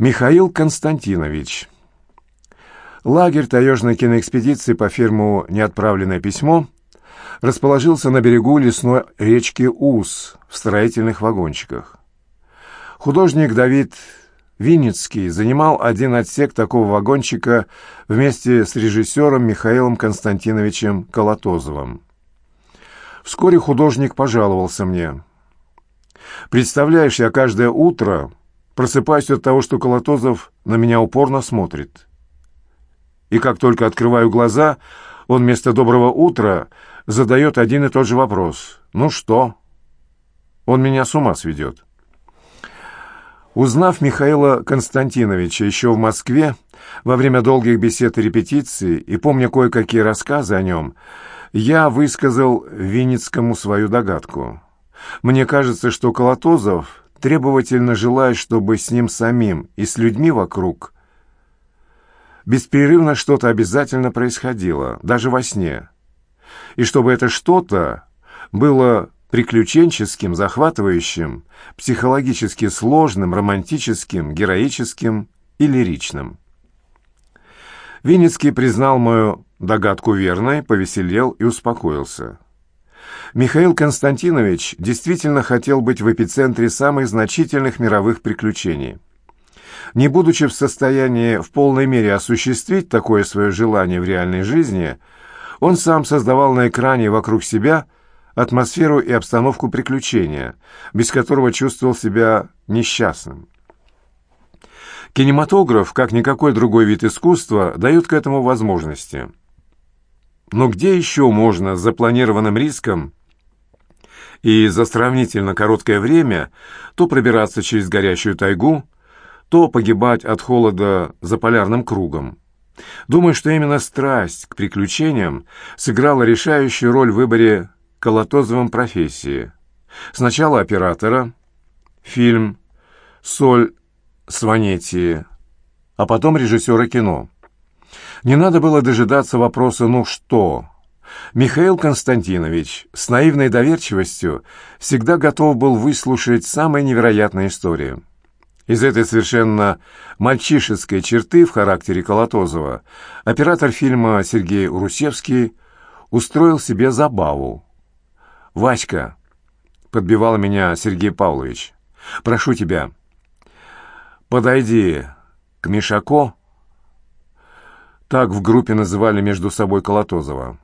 Михаил Константинович. Лагерь таежной киноэкспедиции по фирму «Неотправленное письмо» расположился на берегу лесной речки Ус в строительных вагончиках. Художник Давид Винницкий занимал один отсек такого вагончика вместе с режиссером Михаилом Константиновичем Колотозовым. Вскоре художник пожаловался мне. «Представляешь, я каждое утро просыпаюсь от того, что Колотозов на меня упорно смотрит. И как только открываю глаза, он вместо «доброго утра» задает один и тот же вопрос. «Ну что?» Он меня с ума сведет. Узнав Михаила Константиновича еще в Москве, во время долгих бесед и репетиций, и помня кое-какие рассказы о нем, я высказал Винницкому свою догадку. Мне кажется, что Колотозов требовательно желает, чтобы с ним самим и с людьми вокруг беспрерывно что-то обязательно происходило, даже во сне. И чтобы это что-то было приключенческим, захватывающим, психологически сложным, романтическим, героическим и лиричным. Винницкий признал мою догадку верной, повеселел и успокоился. Михаил Константинович действительно хотел быть в эпицентре самых значительных мировых приключений. Не будучи в состоянии в полной мере осуществить такое свое желание в реальной жизни, он сам создавал на экране вокруг себя – атмосферу и обстановку приключения, без которого чувствовал себя несчастным. Кинематограф, как никакой другой вид искусства, дает к этому возможности. Но где еще можно с запланированным риском и за сравнительно короткое время то пробираться через горящую тайгу, то погибать от холода за полярным кругом? Думаю, что именно страсть к приключениям сыграла решающую роль в выборе Колотозовым профессии. Сначала оператора, фильм «Соль Сванетии», а потом режиссера кино. Не надо было дожидаться вопроса «ну что?». Михаил Константинович с наивной доверчивостью всегда готов был выслушать самые невероятные истории. Из этой совершенно мальчишеской черты в характере Колотозова оператор фильма Сергей Урусевский устроил себе забаву. «Васька!» — подбивал меня Сергей Павлович. «Прошу тебя, подойди к Мишако». Так в группе называли между собой Колотозова.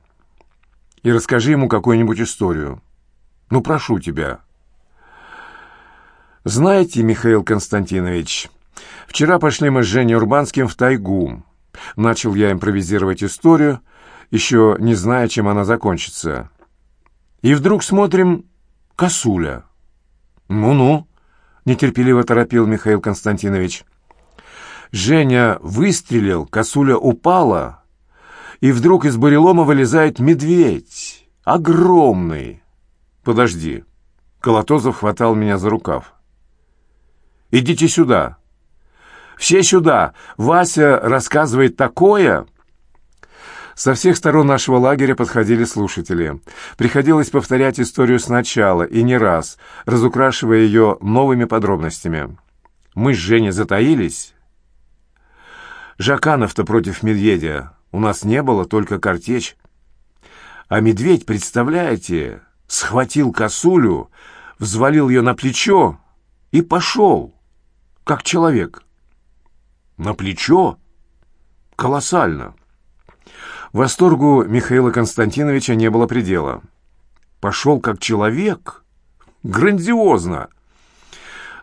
«И расскажи ему какую-нибудь историю. Ну, прошу тебя». «Знаете, Михаил Константинович, вчера пошли мы с Женей Урбанским в тайгу. Начал я импровизировать историю, еще не зная, чем она закончится». И вдруг смотрим косуля. «Ну-ну», — нетерпеливо торопил Михаил Константинович. Женя выстрелил, косуля упала, и вдруг из бурелома вылезает медведь. Огромный. «Подожди». Колотозов хватал меня за рукав. «Идите сюда». «Все сюда! Вася рассказывает такое!» Со всех сторон нашего лагеря подходили слушатели. Приходилось повторять историю сначала, и не раз, разукрашивая ее новыми подробностями. Мы с Женей затаились. Жаканов-то против медведя. У нас не было, только картечь. А медведь, представляете, схватил косулю, взвалил ее на плечо и пошел, как человек. На плечо? Колоссально. Восторгу Михаила Константиновича не было предела. «Пошел как человек? Грандиозно!»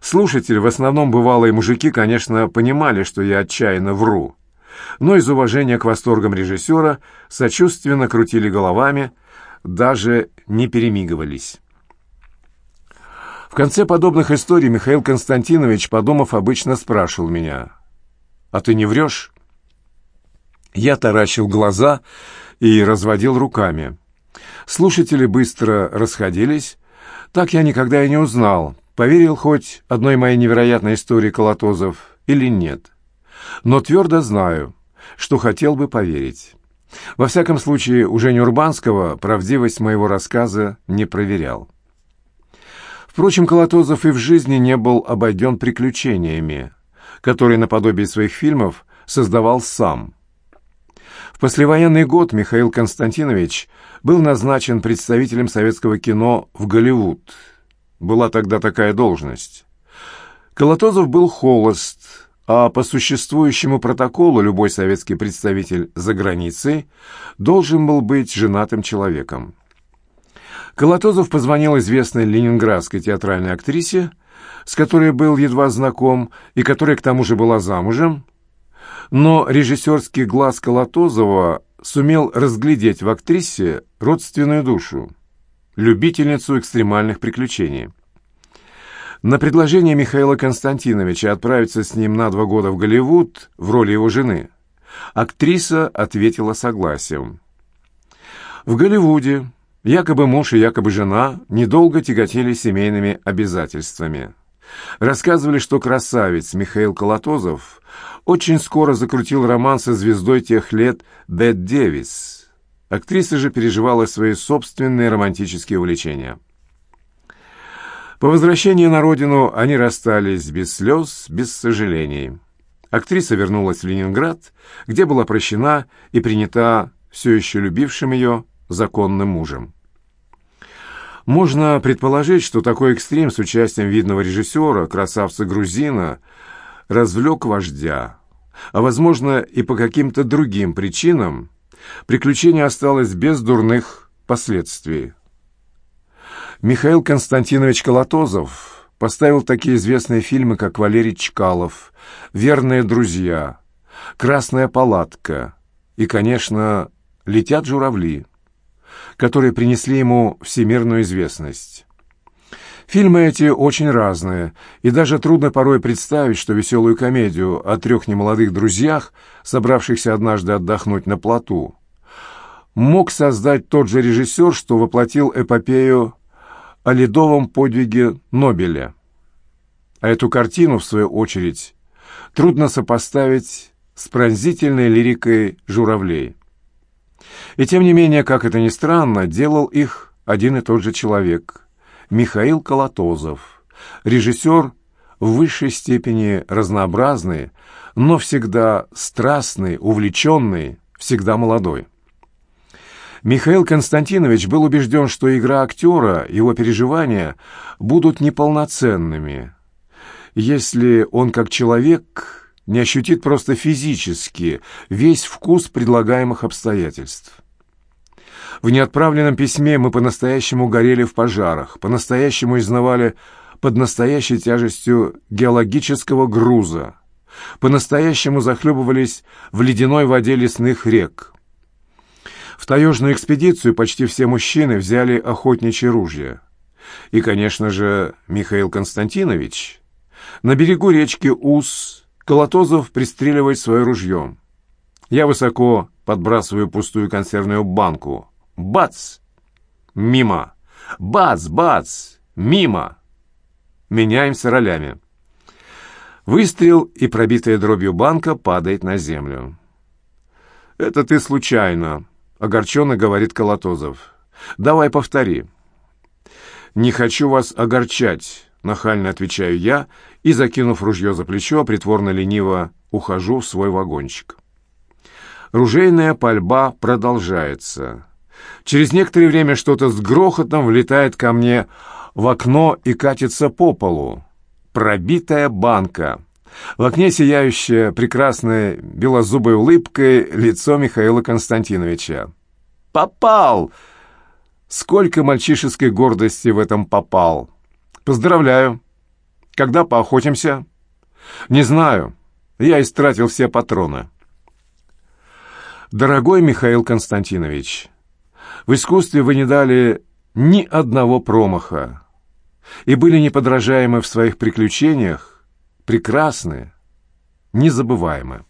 Слушатели, в основном бывалые мужики, конечно, понимали, что я отчаянно вру, но из уважения к восторгам режиссера сочувственно крутили головами, даже не перемигивались. В конце подобных историй Михаил Константинович, подумав, обычно спрашивал меня, «А ты не врешь?» Я таращил глаза и разводил руками. Слушатели быстро расходились. Так я никогда и не узнал, поверил хоть одной моей невероятной истории Колотозов или нет. Но твердо знаю, что хотел бы поверить. Во всяком случае, у Жени Урбанского правдивость моего рассказа не проверял. Впрочем, Колотозов и в жизни не был обойден приключениями. который наподобие своих фильмов создавал сам. В послевоенный год Михаил Константинович был назначен представителем советского кино в Голливуд. Была тогда такая должность. Колотозов был холост, а по существующему протоколу любой советский представитель за границей должен был быть женатым человеком. Колотозов позвонил известной ленинградской театральной актрисе, с которой был едва знаком и которая к тому же была замужем, но режиссерский глаз Колотозова сумел разглядеть в актрисе родственную душу, любительницу экстремальных приключений. На предложение Михаила Константиновича отправиться с ним на два года в Голливуд в роли его жены актриса ответила согласием. В Голливуде якобы муж и якобы жена недолго тяготели семейными обязательствами. Рассказывали, что красавец Михаил Колотозов очень скоро закрутил роман со звездой тех лет Бет Девис. Актриса же переживала свои собственные романтические увлечения. По возвращении на родину они расстались без слез, без сожалений. Актриса вернулась в Ленинград, где была прощена и принята все еще любившим ее законным мужем. Можно предположить, что такой экстрим с участием видного режиссера, красавца-грузина, развлек вождя, а, возможно, и по каким-то другим причинам приключение осталось без дурных последствий. Михаил Константинович Колотозов поставил такие известные фильмы, как «Валерий Чкалов», «Верные друзья», «Красная палатка» и, конечно, «Летят журавли», которые принесли ему всемирную известность. Фильмы эти очень разные, и даже трудно порой представить, что веселую комедию о трех немолодых друзьях, собравшихся однажды отдохнуть на плоту, мог создать тот же режиссер, что воплотил эпопею о ледовом подвиге Нобеля. А эту картину, в свою очередь, трудно сопоставить с пронзительной лирикой журавлей. И тем не менее, как это ни странно, делал их один и тот же человек – Михаил Колотозов, режиссер в высшей степени разнообразный, но всегда страстный, увлеченный, всегда молодой. Михаил Константинович был убежден, что игра актера, его переживания будут неполноценными, если он как человек не ощутит просто физически весь вкус предлагаемых обстоятельств. В неотправленном письме мы по-настоящему горели в пожарах, по-настоящему изнавали под настоящей тяжестью геологического груза, по-настоящему захлебывались в ледяной воде лесных рек – в таежную экспедицию почти все мужчины взяли охотничьи ружья. И, конечно же, Михаил Константинович. На берегу речки Ус Колотозов пристреливает свое ружье. Я высоко подбрасываю пустую консервную банку. Бац! Мимо! Бац! Бац! Мимо! Меняемся ролями. Выстрел, и пробитая дробью банка падает на землю. «Это ты случайно», огорченно говорит Колотозов. «Давай повтори». «Не хочу вас огорчать», — нахально отвечаю я и, закинув ружье за плечо, притворно-лениво ухожу в свой вагончик. Ружейная пальба продолжается. Через некоторое время что-то с грохотом влетает ко мне в окно и катится по полу. Пробитая банка. В окне сияющее прекрасной белозубой улыбкой лицо Михаила Константиновича. «Попал!» Сколько мальчишеской гордости в этом попал. Поздравляю. Когда поохотимся? Не знаю. Я истратил все патроны. Дорогой Михаил Константинович, в искусстве вы не дали ни одного промаха и были неподражаемы в своих приключениях, прекрасны, незабываемы.